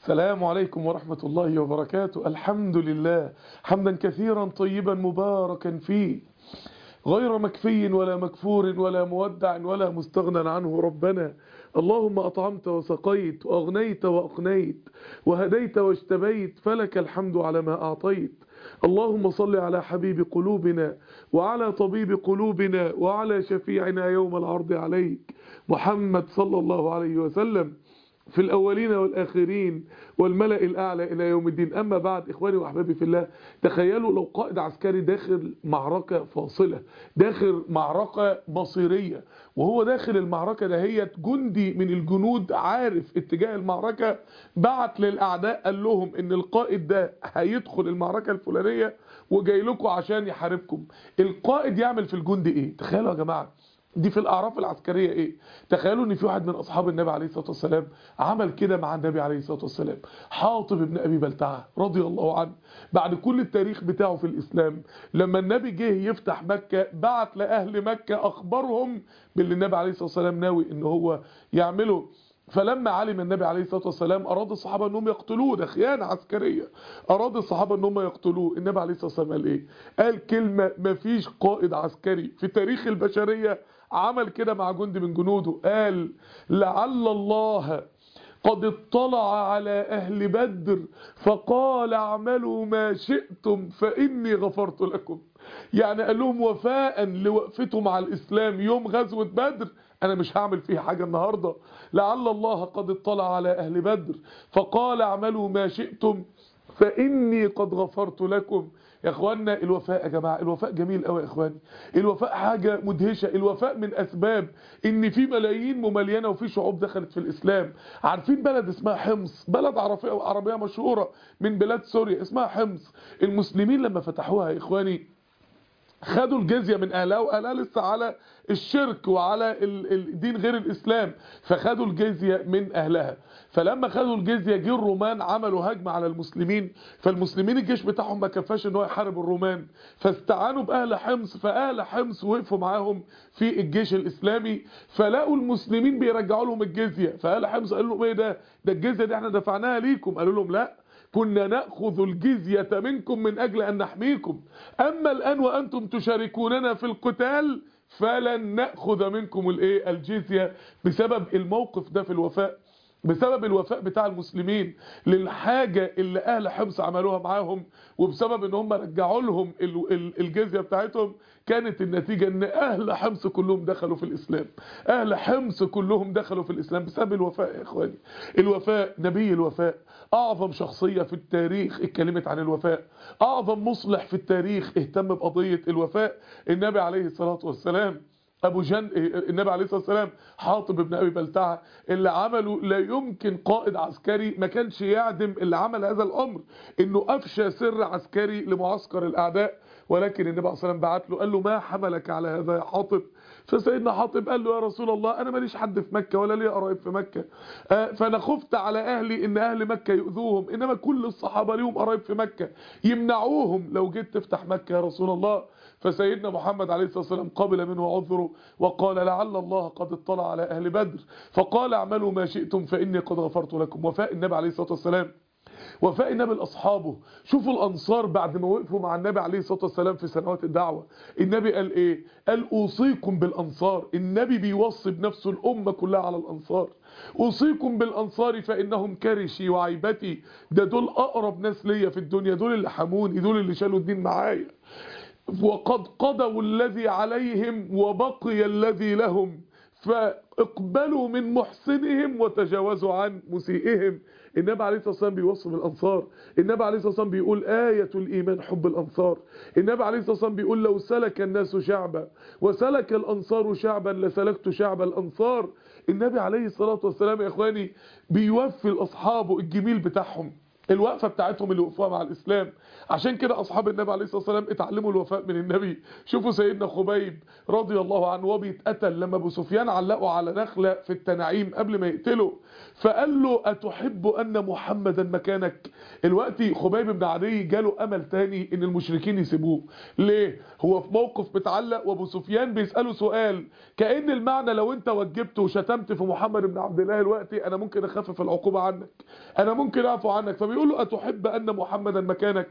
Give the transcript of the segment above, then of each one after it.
السلام عليكم ورحمة الله وبركاته. الحمد لله. حمدا كثيرا طيبا مباركا فيه. غير مكفي ولا مكفور ولا مودع ولا مستغنى عنه ربنا. اللهم أطعمت وسقيت وأغنيت وأقنيت وهديت واجتبيت فلك الحمد على ما أعطيت. اللهم صل على حبيب قلوبنا وعلى طبيب قلوبنا وعلى شفيعنا يوم العرض عليك. محمد صلى الله عليه وسلم. في الأولين والآخرين والملأ الأعلى إلى يوم الدين. أما بعد إخواني وأحبابي في الله تخيلوا لو قائد عسكري داخل معركة فاصلة داخل معركة مصيرية وهو داخل المعركة دهيت جندي من الجنود عارف اتجاه المعركة بعت للأعداء قال لهم إن القائد ده هيدخل المعركة الفلانية وجاي لكم عشان يحاربكم. القائد يعمل في الجندي إيه؟ تخيلوا يا جماعة. دي في الأعراف العسكرية إيه؟ تخيلوا إن في واحد من أصحاب النبي عليه الصلاة والسلام عمل كده مع النبي عليه الصلاة والسلام. حاطب ابن أبي بلتعة رضي الله عنه. بعد كل التاريخ بتاعه في الإسلام لما النبي جه يفتح مكة بعت لأهل مكة اخبرهم باللي النبي عليه الصلاة والسلام ناوي إن هو يعمله. فلما علم النبي عليه الصلاة والسلام أراد الصحابة أنهم يقتلوه. ده خيانة عسكرية. أراد الصحابة أنهم يقتلوه. النبي عليه الصلاة والسلام قال إيه؟ قال كلمة مفيش قائد عسكري في تاريخ البشرية عمل كده مع جندي من جنوده قال لعل الله قد اطلع على أهل بدر فقال اعملوا ما شئتم فإني غفرت لكم. يعني قال لهم وفاء لوقفته مع الإسلام يوم غزوة بدر أنا مش هعمل فيه حاجة النهاردة. لعل الله قد اطلع على أهل بدر فقال اعملوا ما شئتم فإني قد غفرت لكم. يا اخوانا الوفاء يا جماعة الوفاء جميل قوي يا إخواني. الوفاء حاجة مدهشة الوفاء من أسباب إن في ملايين مملينه وفي شعوب دخلت في الإسلام. عارفين بلد اسمها حمص؟ بلد عربيه عربية مشهورة من بلاد سوريا اسمها حمص. المسلمين لما فتحوها يا إخواني خدوا الجزية من أهلها وأهلها لسه على الشرك وعلى الدين غير الإسلام فخدوا الجزية من أهلها. فلما خدوا الجزية جه الرومان عملوا هجمة على المسلمين فالمسلمين الجيش بتاعهم ما كفاش إن هو يحارب الرومان. فاستعانوا بأهل حمص فأهل حمص وقفوا معاهم في الجيش الإسلامي. فلقوا المسلمين بيرجعوا لهم الجزية. فأهل حمص قالوا لهم إيه ده؟ ده الجزية دي إحنا دفعناها ليكم. قالوا لهم لا كنا نأخذ الجزية منكم من أجل أن نحميكم. أما الآن وأنتم تشاركوننا في القتال فلن نأخذ منكم الجزية بسبب الموقف ده في الوفاء. بسبب الوفاء بتاع المسلمين للحاجة اللي أهل حمص عملوها معاهم وبسبب إن هم رجعوا لهم الجزية بتاعتهم كانت النتيجة إن أهل حمص كلهم دخلوا في الإسلام. أهل حمص كلهم دخلوا في الإسلام بسبب الوفاء يا إخواني. الوفاء نبي الوفاء أعظم شخصية في التاريخ اتكلمت عن الوفاء. أعظم مصلح في التاريخ اهتم بقضية الوفاء النبي عليه الصلاة والسلام. أبو جن النبي عليه الصلاة والسلام حاطب ابن أبي بلتعه اللي عمله لا يمكن قائد عسكري ما كانش يعدم اللي عمل هذا الأمر إنه أفشى سر عسكري لمعسكر الأعداء. ولكن النبي عليه الصلاة والسلام بعت له قال له ما حملك على هذا يا حاطب؟ فسيدنا حاطب قال له يا رسول الله أنا ماليش حد في مكة ولا ليا قرايب في مكة. فأنا خفت على أهلي إن أهل مكة يؤذوهم إنما كل الصحابة ليهم قرايب في مكة يمنعوهم لو جيت تفتح مكة يا رسول الله. فسيدنا محمد عليه الصلاة والسلام قبل منه عذره وقال لعل الله قد اطلع على أهل بدر. فقال اعملوا ما شئتم فإني قد غفرت لكم. وفاء النبي عليه الصلاة والسلام وفاء النبي لأصحابه شوفوا الأنصار بعد ما وقفوا مع النبي عليه الصلاة والسلام في سنوات الدعوة. النبي قال إيه؟ قال أوصيكم بالأنصار. النبي بيوصي بنفسه الأمة كلها على الأنصار. أوصيكم بالأنصار فإنهم كرشي وعيبتي. ده دول أقرب ناس ليا في الدنيا. دول اللي حموني. دول اللي شالوا الدين معايا. وقد قضوا الذي عليهم وبقي الذي لهم فاقبلوا من محسنهم وتجاوزوا عن مسيئهم. النبي عليه الصلاة والسلام بيوصف الأنصار. النبي عليه الصلاة والسلام بيقول آية الإيمان حب الأنصار. النبي عليه الصلاة والسلام بيقول لو سلك الناس شعبا وسلك الأنصار شعبا لسلكت شعب الأنصار. النبي عليه الصلاة والسلام يا إخواني بيوفي لأصحابه الجميل بتاعهم. الوقفة بتاعتهم اللي وقفوها مع الإسلام. عشان كده أصحاب النبي عليه الصلاة والسلام اتعلموا الوفاء من النبي. شوفوا سيدنا خبيب رضي الله عنه وهو بيتقتل لما أبو سفيان علقوا على نخلة في التنعيم قبل ما يقتله. فقال له أتحب أن محمدا مكانك؟ الوقت خبيب بن عدي جاله أمل تاني إن المشركين يسيبوه. ليه؟ هو في موقف متعلق وأبو سفيان بيسأله سؤال. كأن المعنى لو أنت وجبت وشتمت في محمد بن عبد الله الوقتي أنا ممكن أخفف العقوبة عنك. أنا ممكن أعفو عنك. فبيقول له أتحب أن محمدا مكانك؟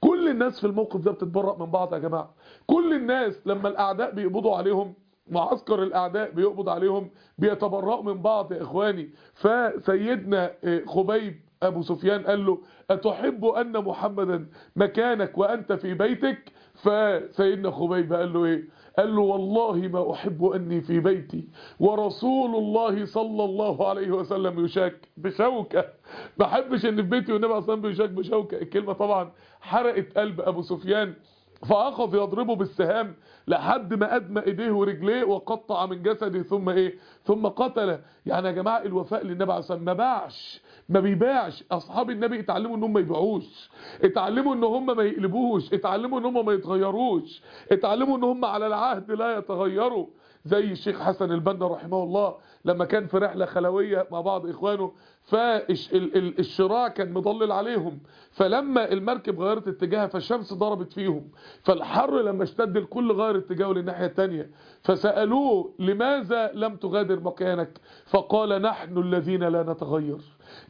كل الناس في الموقف ده بتتبرأ من بعض يا جماعة. كل الناس لما الأعداء بيقبضوا عليهم معسكر الأعداء بيقبض عليهم بيتبرأوا من بعض يا إخواني. فسيدنا خبيب أبو سفيان قال له أتحب أن محمدا مكانك وأنت في بيتك؟ فسيدنا خبيب قال له إيه؟ قال له والله ما أحب أني في بيتي. ورسول الله صلى الله عليه وسلم يشاك بشوكة. ما أحبش أن في بيتي والنبي أصلا بيشاك بشوكة. الكلمة طبعا حرقت قلب أبو سفيان. فأخذ يضربه بالسهام لحد ما أدمى إيديه ورجليه وقطع من جسده. ثم إيه؟ ثم قتله. يعني يا جماعة الوفاء للنبي عليه الصلاة ما باعش. ما بيباعش أصحاب النبي اتعلموا إن هم ما يبيعوش. اتعلموا إن هم ما يقلبوش. اتعلموا إن هم ما يتغيروش. اتعلموا إن هم على العهد لا يتغيروا. زي الشيخ حسن البنا رحمه الله لما كان في رحلة خلوية مع بعض إخوانه فالشراع كان مضلل عليهم. فلما المركب غيرت اتجاهها فالشمس ضربت فيهم. فالحر لما اشتد الكل غير اتجاهه للناحية التانية. فسألوه لماذا لم تغادر مكانك؟ فقال نحن الذين لا نتغير.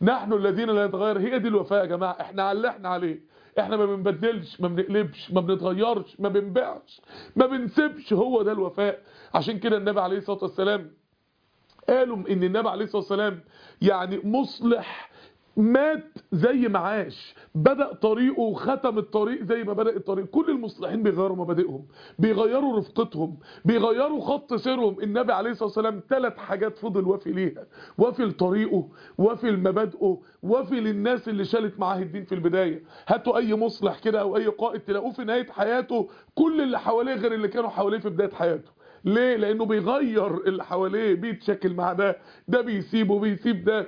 نحن الذين لا نتغير. هي دي الوفاء يا جماعة. إحنا على اللي إحنا عليه. إحنا ما بنبدلش ما بنقلبش ما بنتغيرش ما بنبيعش ما بنسيبش هو ده الوفاء. عشان كده النبي عليه الصلاة والسلام قالوا إن النبي عليه الصلاة والسلام يعني مصلح مات زي ما عاش بدأ طريقه وختم الطريق زي ما بدأ الطريق. كل المصلحين بيغيروا مبادئهم بيغيروا رفقتهم بيغيروا خط سيرهم. النبي عليه الصلاة والسلام ثلاث حاجات فضل وافي ليها. وافي لطريقه وافي لمبادئه وافي للناس اللي شالت معاه الدين في البداية. هاتوا أي مصلح كده أو أي قائد تلاقوه في نهاية حياته كل اللي حواليه غير اللي كانوا حواليه في بداية حياته. ليه؟ لأنه بيغير اللي حواليه بيتشكل مع ده ده بيسيبه بيسيب ده.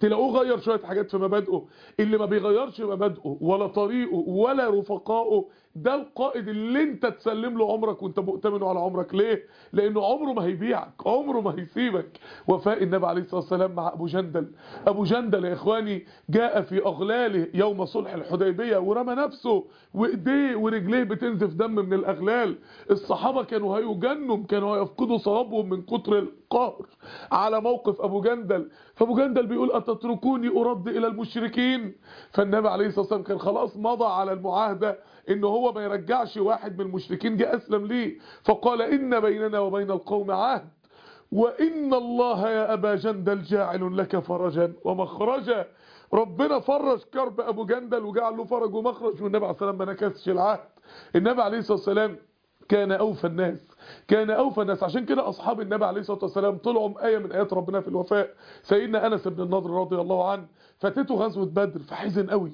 تلاقوه غير شوية حاجات في مبادئه. اللي ما بيغيرش مبادئه ولا طريقه ولا رفقائه ده القائد اللي انت تسلم له عمرك وانت مؤتمن على عمرك. ليه؟ لأنه عمره ما هيبيعك عمره ما هيسيبك. وفاء النبي عليه الصلاة والسلام مع أبو جندل. أبو جندل يا إخواني جاء في أغلاله يوم صلح الحديبية ورمى نفسه وإيديه ورجليه بتنزف دم من الأغلال. الصحابة كانوا هيجنوا كانوا هيفقدوا صوابهم من كتر القهر على موقف أبو جندل. فأبو جندل بيقول أتتركوني أرد إلى المشركين؟ فالنبي عليه الصلاة والسلام كان خلاص مضى على المعاهدة إن هو ما يرجعش واحد من المشركين جاء أسلم ليه. فقال إن بيننا وبين القوم عهد وإن الله يا أبا جندل جاعل لك فرجا ومخرجا. ربنا فرج كرب أبو جندل وجعل له فرج ومخرج والنبي عليه الصلاة والسلام ما نكسش العهد. النبي عليه الصلاة والسلام كان أوفى الناس. كان أوفى الناس. عشان كده أصحاب النبي عليه الصلاة والسلام طلعوا إيه من آيات ربنا في الوفاء. سيدنا أنس بن النضر رضي الله عنه فاتته غزوة بدر فحزن قوي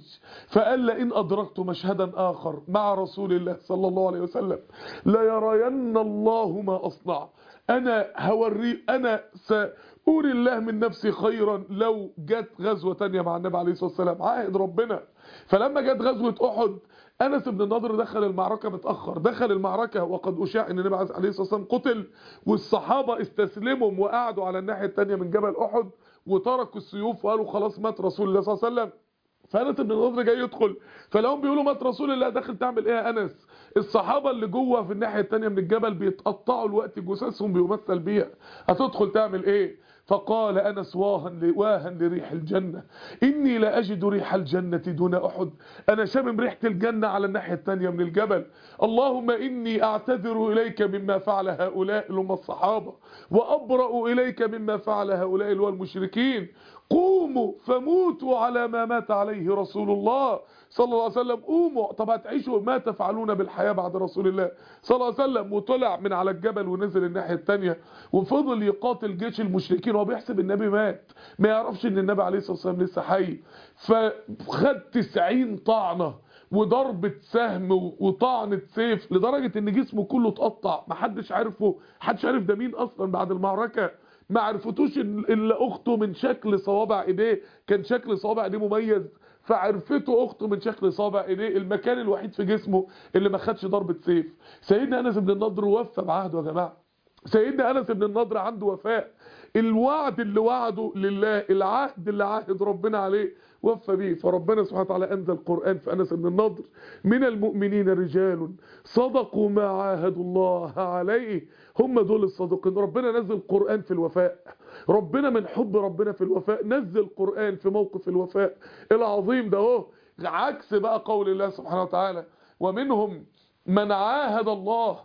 فقال لئن أدركت مشهدا آخر مع رسول الله صلى الله عليه وسلم لا يرين الله ما أصنع. أنا هوري أنا سأوري الله من نفسي خيرا لو جت غزوة تانية مع النبي عليه الصلاة والسلام. عاهد ربنا. فلما جت غزوة أحد أنس بن النضر دخل المعركة متأخر. دخل المعركة وقد أشاع إن النبي عليه الصلاة والسلام قتل والصحابة استسلموا وقعدوا على الناحية الثانية من جبل أحد وتركوا السيوف وقالوا خلاص مات رسول الله صلى الله عليه وسلم. فانس بن النضر جاي يدخل. فلهم بيقولوا مات رسول الله داخل تعمل إيه يا أنس؟ الصحابة اللي جوه في الناحية الثانية من الجبل بيتقطعوا الوقت جثثهم بيمثل بيها. هتدخل تعمل إيه؟ فقال أنس واها واها لريح الجنة. إني لا أجد ريح الجنة دون أحد. أنا شامم ريحة الجنة على الناحية الثانية من الجبل. اللهم إني أعتذر إليك مما فعل هؤلاء اللي هم الصحابة وأبرأ إليك مما فعل هؤلاء اللي هو المشركين. قوموا فموتوا على ما مات عليه رسول الله صلى الله عليه وسلم. قوموا. طب هتعيشوا ما تفعلون بالحياة بعد رسول الله صلى الله عليه وسلم. وطلع من على الجبل ونزل الناحية التانية. وفضل يقاتل جيش المشركين وهو بيحسب النبي مات. ما يعرفش إن النبي عليه الصلاة والسلام لسه حي. فخد 90 طعنة وضربة سهم وطعنة سيف لدرجة إن جسمه كله اتقطع. محدش عارفه. محدش عارف ده مين أصلا بعد المعركة. ما عرفتوش إلا أخته من شكل صوابع إيديه. كان شكل صوابع إيديه مميز فعرفته أخته من شكل صابع إيديه. المكان الوحيد في جسمه اللي ما خدش ضربة سيف. سيدنا أنس بن النضر وفى بعهده يا جماعة. سيدنا أنس بن النضر عنده وفاء. الوعد اللي وعده لله العهد اللي عهد ربنا عليه وفى بيه فربنا سبحانه وتعالى أنزل القرآن في أنس بن النضر من المؤمنين رجال صدقوا ما عاهدوا الله عليه. هم دول الصادقين. ربنا نزل القرآن في الوفاء. ربنا من حب ربنا في الوفاء نزل القرآن في موقف الوفاء العظيم ده أهو. عكس بقى قول الله سبحانه وتعالى ومنهم من عاهد الله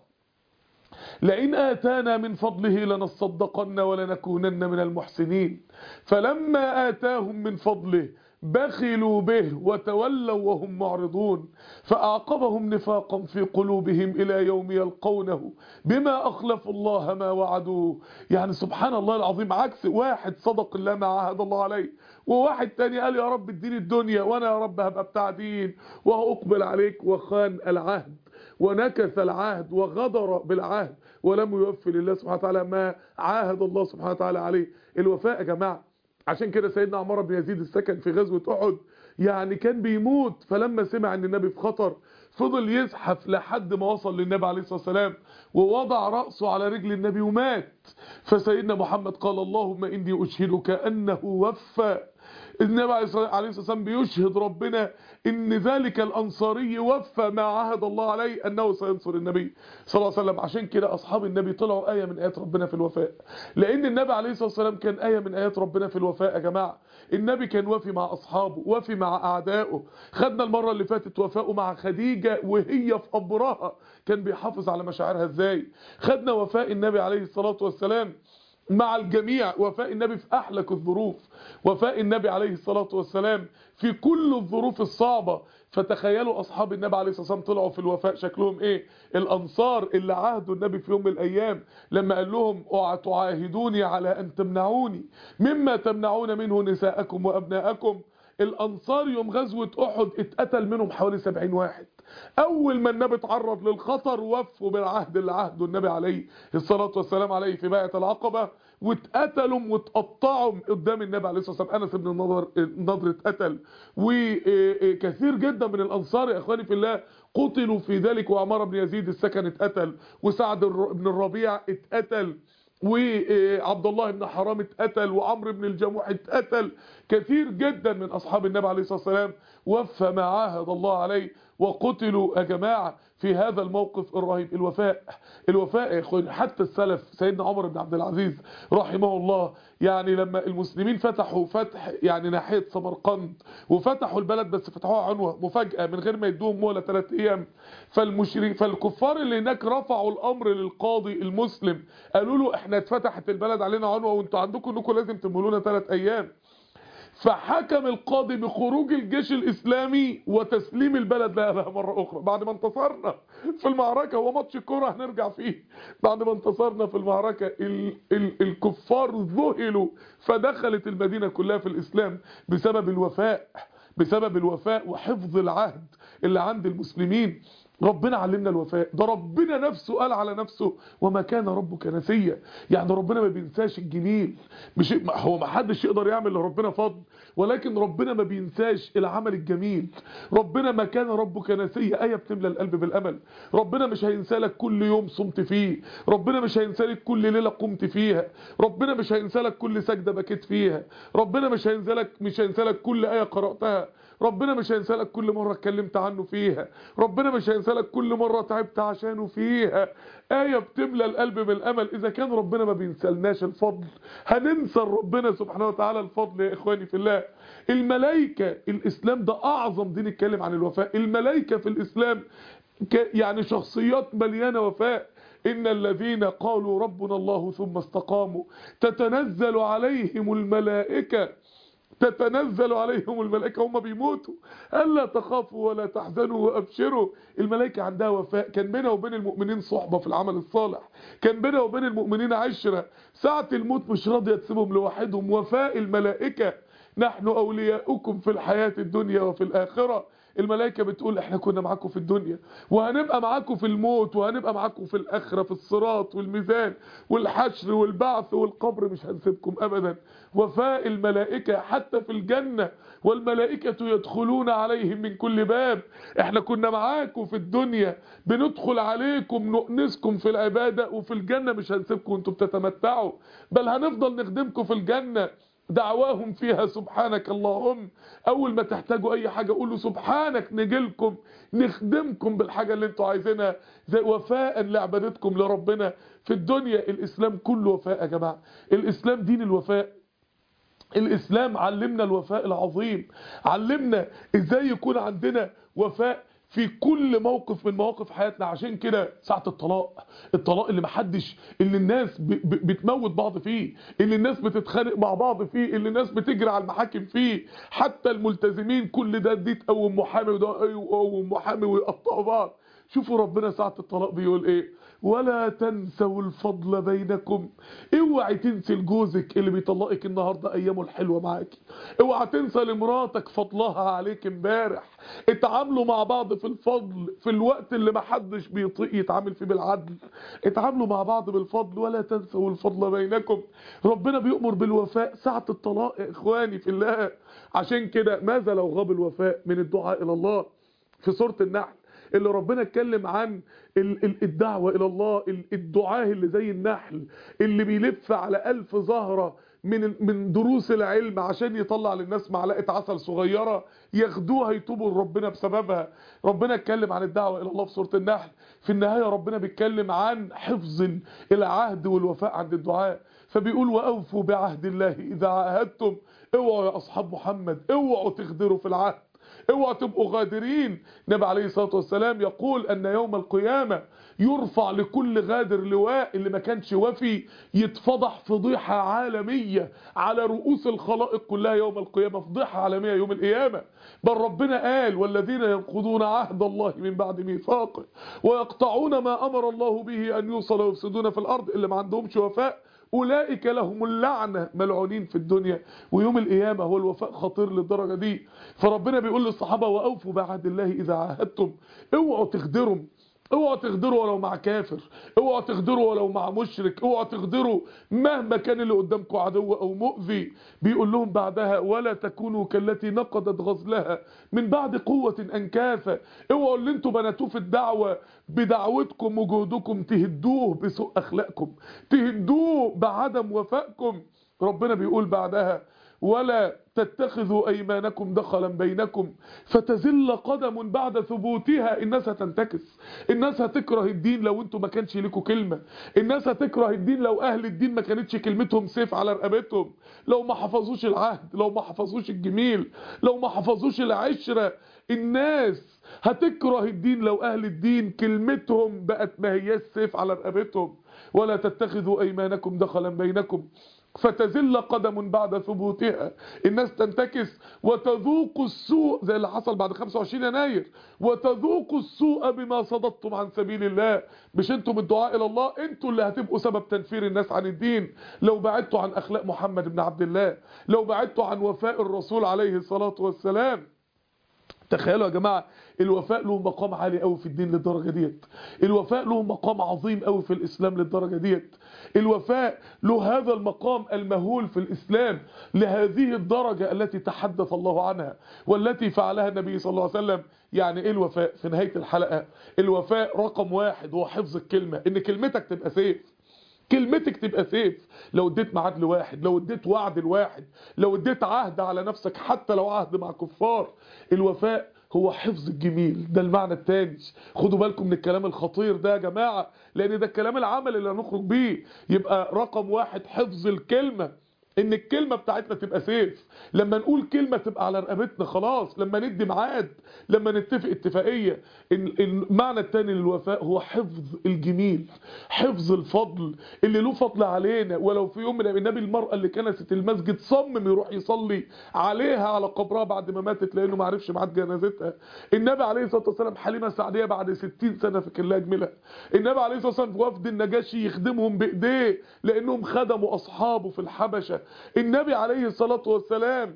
لئن آتانا من فضله لنصدقن ولنكونن من المحسنين. فلما آتاهم من فضله بخلوا به وتولوا وهم معرضون فأعقبهم نفاقا في قلوبهم إلى يوم يلقونه بما أخلفوا الله ما وعدوه. يعني سبحان الله العظيم عكس واحد صدق الله ما عهد الله عليه وواحد تاني قال يا رب اديني الدنيا وأنا يا رب هبقى بتاع دين وهأقبل عليك وخان العهد ونكث العهد وغدر بالعهد ولم يوفي لله سبحانه وتعالى ما عاهد الله سبحانه وتعالى عليه. الوفاء يا جماعة عشان كده سيدنا عمار بن يزيد السكن في غزوة أحد يعني كان بيموت فلما سمع إن النبي في خطر فضل يزحف لحد ما وصل للنبي عليه الصلاة والسلام ووضع رأسه على رجل النبي ومات. فسيدنا محمد قال اللهم إني أشهدك أنه وفى. النبي عليه الصلاة والسلام بيشهد ربنا إن ذلك الأنصاري وفى ما عهد الله عليه أنه سينصر النبي صلى الله عليه وسلم. عشان كده أصحاب النبي طلعوا آية من آيات ربنا في الوفاء. لأن النبي عليه الصلاة والسلام كان آية من آيات ربنا في الوفاء يا جماعة. النبي كان وفي مع أصحابه وفي مع أعدائه. خدنا المرة اللي فاتت وفاءه مع خديجة وهي في قبرها كان بيحافظ على مشاعرها إزاي؟ خدنا وفاء النبي عليه الصلاة والسلام مع الجميع وفاء النبي في أحلك الظروف وفاء النبي عليه الصلاة والسلام في كل الظروف الصعبة. فتخيلوا أصحاب النبي عليه الصلاة والسلام طلعوا في الوفاء شكلهم إيه؟ الأنصار اللي عاهدوا النبي في يوم من الأيام لما قال لهم تعاهدوني على أن تمنعوني مما تمنعون منه نساءكم وأبناءكم. الأنصار يوم غزوة أحد اتقتل منهم حوالي 70 واحد. أول ما النبي اتعرض للخطر وفوا بالعهد اللي عهده النبي عليه الصلاة والسلام عليه في بيعة العقبة واتقتلوا واتقطعوا قدام النبي عليه الصلاة والسلام. أنس بن النضر النضر اتقتل. وكثير جدا من الأنصار يا إخواني في الله قتلوا في ذلك وعمار بن يزيد السكن اتقتل. وسعد بن الربيع اتقتل. وعبد الله بن حرام اتقتل وعمرو بن الجموح اتقتل. كثير جدا من أصحاب النبي عليه الصلاة والسلام وفى ما عاهد الله عليه. وقتلوا يا جماعة في هذا الموقف الرهيب. الوفاء الوفاء يا اخوان حتى السلف سيدنا عمر بن عبد العزيز رحمه الله يعني لما المسلمين فتحوا فتح يعني ناحية سمرقند وفتحوا البلد بس فتحوها عنوة مفاجأة من غير ما يدوهم مهله ثلاث أيام فالمشرك فالكفار اللي هناك رفعوا الأمر للقاضي المسلم قالوا له إحنا اتفتحت البلد علينا عنوة وإنتوا عندكم إنكم لازم تمهلونا ثلاث أيام. فحكم القاضي بخروج الجيش الإسلامي وتسليم البلد لها مرة أخرى. بعد ما انتصرنا في المعركة هو ماتش الكرة هنرجع فيه. بعد ما انتصرنا في المعركة ال ال الكفار ذهلوا فدخلت المدينة كلها في الإسلام بسبب الوفاء بسبب الوفاء وحفظ العهد اللي عند المسلمين. ربنا علمنا الوفاء. ده ربنا نفسه قال على نفسه وما كان ربك نسيا. يعني ربنا ما بينساش الجميل مش هو ما حدش يقدر يعمل لربنا فضل ولكن ربنا ما بينساش العمل الجميل. ربنا ما كان ربك نسيا آية بتملى القلب بالأمل. ربنا مش هينسى لك كل يوم صمت فيه. ربنا مش هينسى لك كل ليلة قمت فيها. ربنا مش هينسى لك كل سجدة بكيت فيها. ربنا مش هينسى لك مش هينسى لك كل آية قرأتها. ربنا مش هينسى لك كل مرة اتكلمت عنه فيها. ربنا مش هينسى لك كل مرة تعبت عشانه فيها. آية بتملى القلب بالأمل. إذا كان ربنا ما بينسلناش الفضل هننسى ربنا سبحانه وتعالى الفضل يا إخواني في الله. الملائكة الإسلام ده أعظم دين يتكلم عن الوفاء. الملائكة في الإسلام يعني شخصيات مليانة وفاء. إن الذين قالوا ربنا الله ثم استقاموا تتنزل عليهم الملائكة. تتنزل عليهم الملائكة هم بيموتوا. ألا تخافوا ولا تحزنوا وأبشروا. الملائكة عندها وفاء. كان بينها وبين المؤمنين صحبة في العمل الصالح. كان بينها وبين المؤمنين عشرة. ساعة الموت مش راضية تسيبهم لوحدهم. وفاء الملائكة. نحن أولياؤكم في الحياة الدنيا وفي الآخرة. الملائكة بتقول إحنا كنا معاكم في الدنيا وهنبقى معاكم في الموت وهنبقى معاكم في الآخرة في الصراط والميزان والحشر والبعث والقبر مش هنسيبكم أبدا. وفاء الملائكة حتى في الجنة والملائكة يدخلون عليهم من كل باب. إحنا كنا معاكم في الدنيا بندخل عليكم نؤنسكم في العبادة وفي الجنة مش هنسيبكم أنتم بتتمتعوا. بل هنفضل نخدمكم في الجنة. دعواهم فيها سبحانك اللهم. أول ما تحتاجوا أي حاجة قولوا سبحانك نجيلكم نخدمكم بالحاجة اللي أنتوا عايزينها. زي وفاء لعبادتكم لربنا في الدنيا. الإسلام كله وفاء يا جماعة. الإسلام دين الوفاء. الإسلام علمنا الوفاء العظيم. علمنا إزاي يكون عندنا وفاء. في كل موقف من مواقف حياتنا. عشان كده ساعة الطلاق الطلاق اللي محدش اللي الناس بتموت بعض فيه اللي الناس بتتخانق مع بعض فيه اللي الناس بتجري على المحاكم فيه. حتى الملتزمين كل ده دي تقوم محامي وده يقوم محامي ويقطعوا بعض. شوفوا ربنا ساعة الطلاق بيقول إيه؟ ولا تنسوا الفضل بينكم. اوعي تنسي لجوزك اللي بيطلقك النهارده أيامه الحلوة معاكي اوعي تنسى لمراتك فضلها عليك امبارح. اتعاملوا مع بعض في الفضل في الوقت اللي ما حدش بيطيق يتعامل فيه بالعدل. اتعاملوا مع بعض بالفضل ولا تنسوا الفضل بينكم. ربنا بيأمر بالوفاء. ساعة الطلاق إخواني في الله. عشان كده ماذا لو غاب الوفاء من الدعاء إلى الله؟ في سورة النحل اللي ربنا اتكلم عن الدعوة إلى الله الدعاه اللي زي النحل اللي بيلف على ألف زهرة من من دروس العلم عشان يطلع للناس معلقة عسل صغيرة ياخدوها يتوبوا لربنا بسببها. ربنا اتكلم عن الدعوة إلى الله في سورة النحل. في النهاية ربنا بيتكلم عن حفظ العهد والوفاء عند الدعاء. فبيقول وأوفوا بعهد الله إذا عاهدتم. اوعوا يا أصحاب محمد اوعوا تغدروا في العهد. اوعوا تبقوا غادرين. النبي عليه الصلاة والسلام يقول أن يوم القيامة يرفع لكل غادر لواء اللي ما كانش وفي يتفضح فضيحة عالمية على رؤوس الخلائق كلها يوم القيامة فضيحة عالمية يوم القيامة. بل ربنا قال والذين ينقضون عهد الله من بعد ميثاقه ويقطعون ما أمر الله به أن يوصل ويفسدون في الأرض اللي ما عندهمش وفاء أولئك لهم اللعنة ملعونين في الدنيا ويوم القيامة هو الوفاء خطير للدرجة دي. فربنا بيقول للصحابة وأوفوا بعهد الله إذا عاهدتم اوعوا تغدروا اوعوا تغدروا ولو مع كافر اوعوا تغدروا ولو مع مشرك اوعوا تغدروا مهما كان اللي قدامكم عدو أو مؤذي. بيقول لهم بعدها ولا تكونوا كالتي نقضت غزلها من بعد قوة أنكافة. اوعوا اللي أنتوا بناتوه في الدعوة بدعوتكم وجهدكم تهدوه بسوء أخلاقكم تهدوه بعدم وفائكم. ربنا بيقول بعدها ولا تتخذوا أيمانكم دخلا بينكم فتزل قدم بعد ثبوتها الناس هتنتكس الناس هتكره الدين لو أنتوا ما كانش ليكوا كلمة. الناس هتكره الدين لو أهل الدين ما كانتش كلمتهم سيف على رقبتهم. لو ما حفظوش العهد لو ما حفظوش الجميل لو ما حفظوش العشرة. الناس هتكره الدين لو أهل الدين كلمتهم بقت ما هياش سيف على رقبتهم. ولا تتخذوا أيمانكم دخلا بينكم. فتزل قدم بعد ثبوتها. الناس تنتكس وتذوق السوء زي اللي حصل بعد 25 يناير. وتذوق السوء بما صددتم عن سبيل الله. مش أنتم الدعاء إلى الله أنتوا اللي هتبقوا سبب تنفير الناس عن الدين. لو بعدتوا عن أخلاق محمد بن عبد الله لو بعدتوا عن وفاء الرسول عليه الصلاة والسلام. تخيلوا يا جماعة الوفاء له مقام عالي قوي في الدين للدرجة ديت. الوفاء له مقام عظيم قوي في الإسلام للدرجة ديت. الوفاء له هذا المقام المهول في الإسلام لهذه الدرجة التي تحدث الله عنها والتي فعلها النبي صلى الله عليه وسلم. يعني إيه الوفاء؟ في نهاية الحلقة الوفاء رقم واحد هو حفظ الكلمة. إن كلمتك تبقى سيف كلمتك تبقى سيف لو اديت ميعاد لواحد لو اديت وعد لواحد لو اديت عهد على نفسك حتى لو عهد مع كفار الوفاء هو حفظ الجميل. ده المعنى التاني. خدوا بالكم من الكلام الخطير ده يا جماعة لأن ده الكلام العمل اللي هنخرج بيه. يبقى رقم واحد حفظ الكلمة. إن الكلمة بتاعتنا تبقى سيف لما نقول كلمة تبقى على رقبتنا خلاص. لما ندي ميعاد لما نتفق اتفاقية. المعنى التاني للوفاء هو حفظ الجميل حفظ الفضل اللي له فضل علينا. ولو في يوم من النبي المرأة اللي كنست المسجد صمم يروح يصلي عليها على قبرها بعد ما ماتت لأنه ما عرفش ميعاد جنازتها. النبي عليه الصلاة والسلام حليمة سعدية بعد 60 سنة في كلها جميلة النبي عليه الصلاة والسلام في وفد النجاشي يخدمهم بإيديه لأنهم خدموا أصحابه في الحبشة. النبي عليه الصلاة والسلام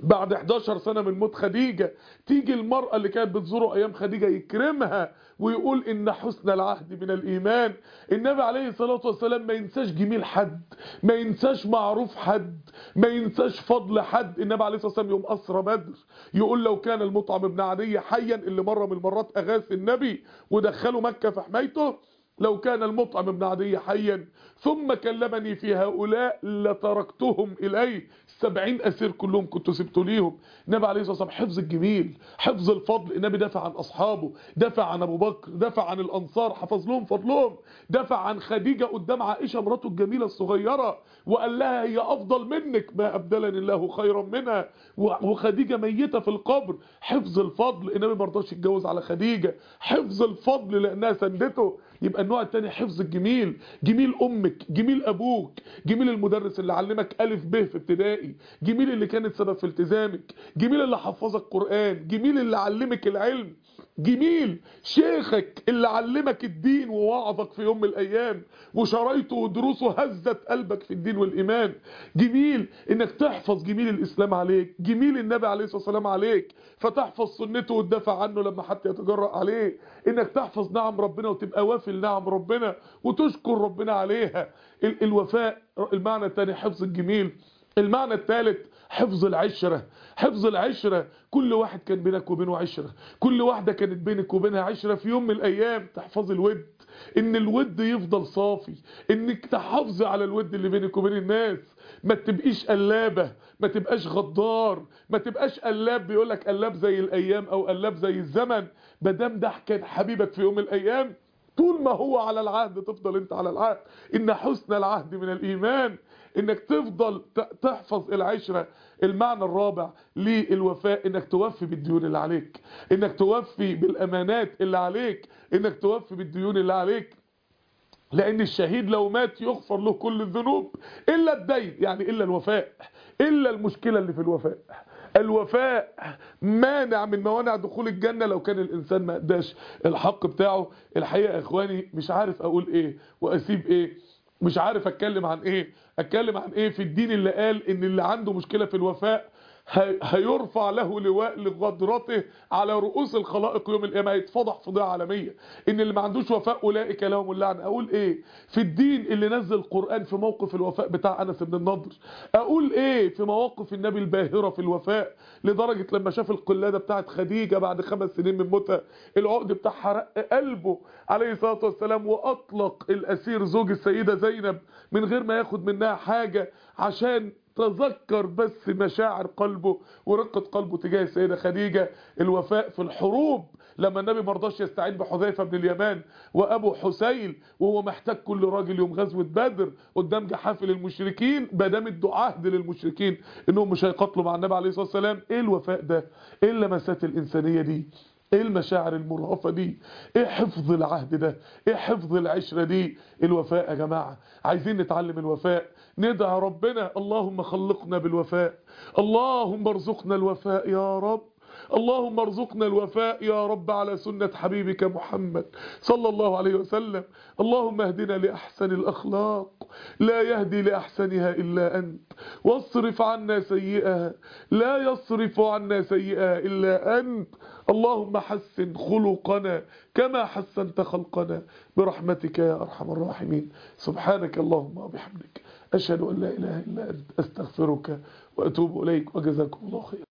بعد 11 سنة من موت خديجة تيجي المرأة اللي كانت بتزوره أيام خديجة يكرمها ويقول إن حسن العهد من الإيمان. النبي عليه الصلاة والسلام ما ينساش جميل حد ما ينساش معروف حد ما ينساش فضل حد. النبي عليه الصلاة والسلام يوم أسرى بدر يقول لو كان المطعم ابن عدي حيا اللي مرة من المرات أغاث النبي ودخله مكة في حمايته لو كان المطعم ابن عدي حيا ثم كلمني في هؤلاء لتركتهم إليه السبعين أسير كلهم كنت سبت ليهم. النبي عليه الصلاة والسلام حفظ الجميل حفظ الفضل. النبي دافع عن أصحابه دافع عن أبو بكر دافع عن الأنصار حفظ لهم فضلهم. دافع عن خديجة قدام عائشة مراته الجميلة الصغيرة وقال لها هي أفضل منك. ما أبدلني الله خيرا منها. وخديجة ميتة في القبر. حفظ الفضل. النبي ما رضاش يتجوز على خديجة. حفظ الفضل لأنها سندته. يبقى النوع الثاني حفظ الجميل. جميل أمك جميل أبوك جميل المدرس اللي علمك ألف ب في ابتدائي جميل اللي كانت سبب في التزامك جميل اللي حفظك قرآن جميل اللي علمك العلم. جميل. شيخك اللي علمك الدين ووعظك في يوم من الأيام وشرايطه ودروسه هزت قلبك في الدين والإيمان. جميل إنك تحفظ جميل الإسلام عليك جميل النبي عليه الصلاة والسلام عليك فتحفظ سنته وتدافع عنه لما حد يتجرأ عليه. إنك تحفظ نعم ربنا وتبقى وافي لنعم ربنا وتشكر ربنا عليها. ال الوفاء المعنى الثاني حفظ الجميل. المعنى الثالث حفظ العشرة حفظ العشرة. كل واحد كان بينك وبينه عشرة. كل واحدة كانت بينك وبينها عشرة في يوم من الأيام. تحفظ الود. إن الود يفضل صافي. إنك تحافظ على الود اللي بينك وبين الناس. ما تبقيش قلابة. ما تبقاش غدار. ما تبقاش قلاب بيقولك قلاب زي الأيام أو قلاب زي الزمن. مادام ده كان حبيبك في يوم من الأيام طول ما هو على العهد تفضل أنت على العهد. إن حسن العهد من الإيمان. إنك تفضل تحفظ العشرة المعنى الرابع للوفاء إنك توفي بالديون اللي عليك. إنك توفي بالأمانات اللي عليك. إنك توفي بالديون اللي عليك. لأن الشهيد لو مات يغفر له كل الذنوب إلا الدين يعني إلا الوفاء إلا المشكلة اللي في الوفاء. الوفاء مانع من موانع دخول الجنة لو كان الإنسان ما أداش. الحق بتاعه الحقيقة يا إخواني مش عارف أقول إيه وأسيب إيه. مش عارف أتكلم عن إيه أتكلم عن إيه في الدين اللي قال إن اللي عنده مشكلة في الوفاء هيرفع له لواء لغدرته على رؤوس الخلائق يوم القيامة هيتفضح فضيحه عالمية. إن اللي ما عندوش وفاء أولئك لهم اللعن. أقول إيه؟ في الدين اللي نزل القرآن في موقف الوفاء بتاع أنس بن النضر. أقول إيه؟ في مواقف النبي الباهرة في الوفاء لدرجة لما شاف القلادة بتاعت خديجة بعد خمس سنين من موتها العقد بتاعها رق قلبه عليه الصلاة والسلام وأطلق الأسير زوج السيدة زينب من غير ما ياخد منها حاجة عشان تذكر بس مشاعر قلبه ورقة قلبه تجاه السيدة خديجة. الوفاء في الحروب لما النبي مرضاش يستعين بحذيفة بن اليمان وأبو حسين وهو محتاج كل راجل يوم غزوة بدر قدام جحافل المشركين بدام ادوا عهد للمشركين إنهم مش هيقاتلوا مع النبي عليه الصلاة والسلام إيه الوفاء ده؟ إيه اللمسات الإنسانية دي؟ إيه المشاعر المرهفة دي؟ إيه حفظ العهد ده؟ إيه حفظ العشرة دي؟ الوفاء يا جماعة عايزين نتعلم الوفاء. ندعى ربنا اللهم خلقنا بالوفاء. اللهم ارزقنا الوفاء يا رب. اللهم ارزقنا الوفاء يا رب على سنة حبيبك محمد صلى الله عليه وسلم. اللهم اهدنا لأحسن الأخلاق. لا يهدي لأحسنها إلا أنت. واصرف عنا سيئها. لا يصرف عنا سيئها إلا أنت. اللهم حسن خلقنا كما حسنت خلقنا. برحمتك يا أرحم الراحمين. سبحانك اللهم وبحمدك. أشهد أن لا إله إلا أنت. أستغفرك وأتوب إليك. وجزاكم الله خيرا.